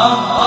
아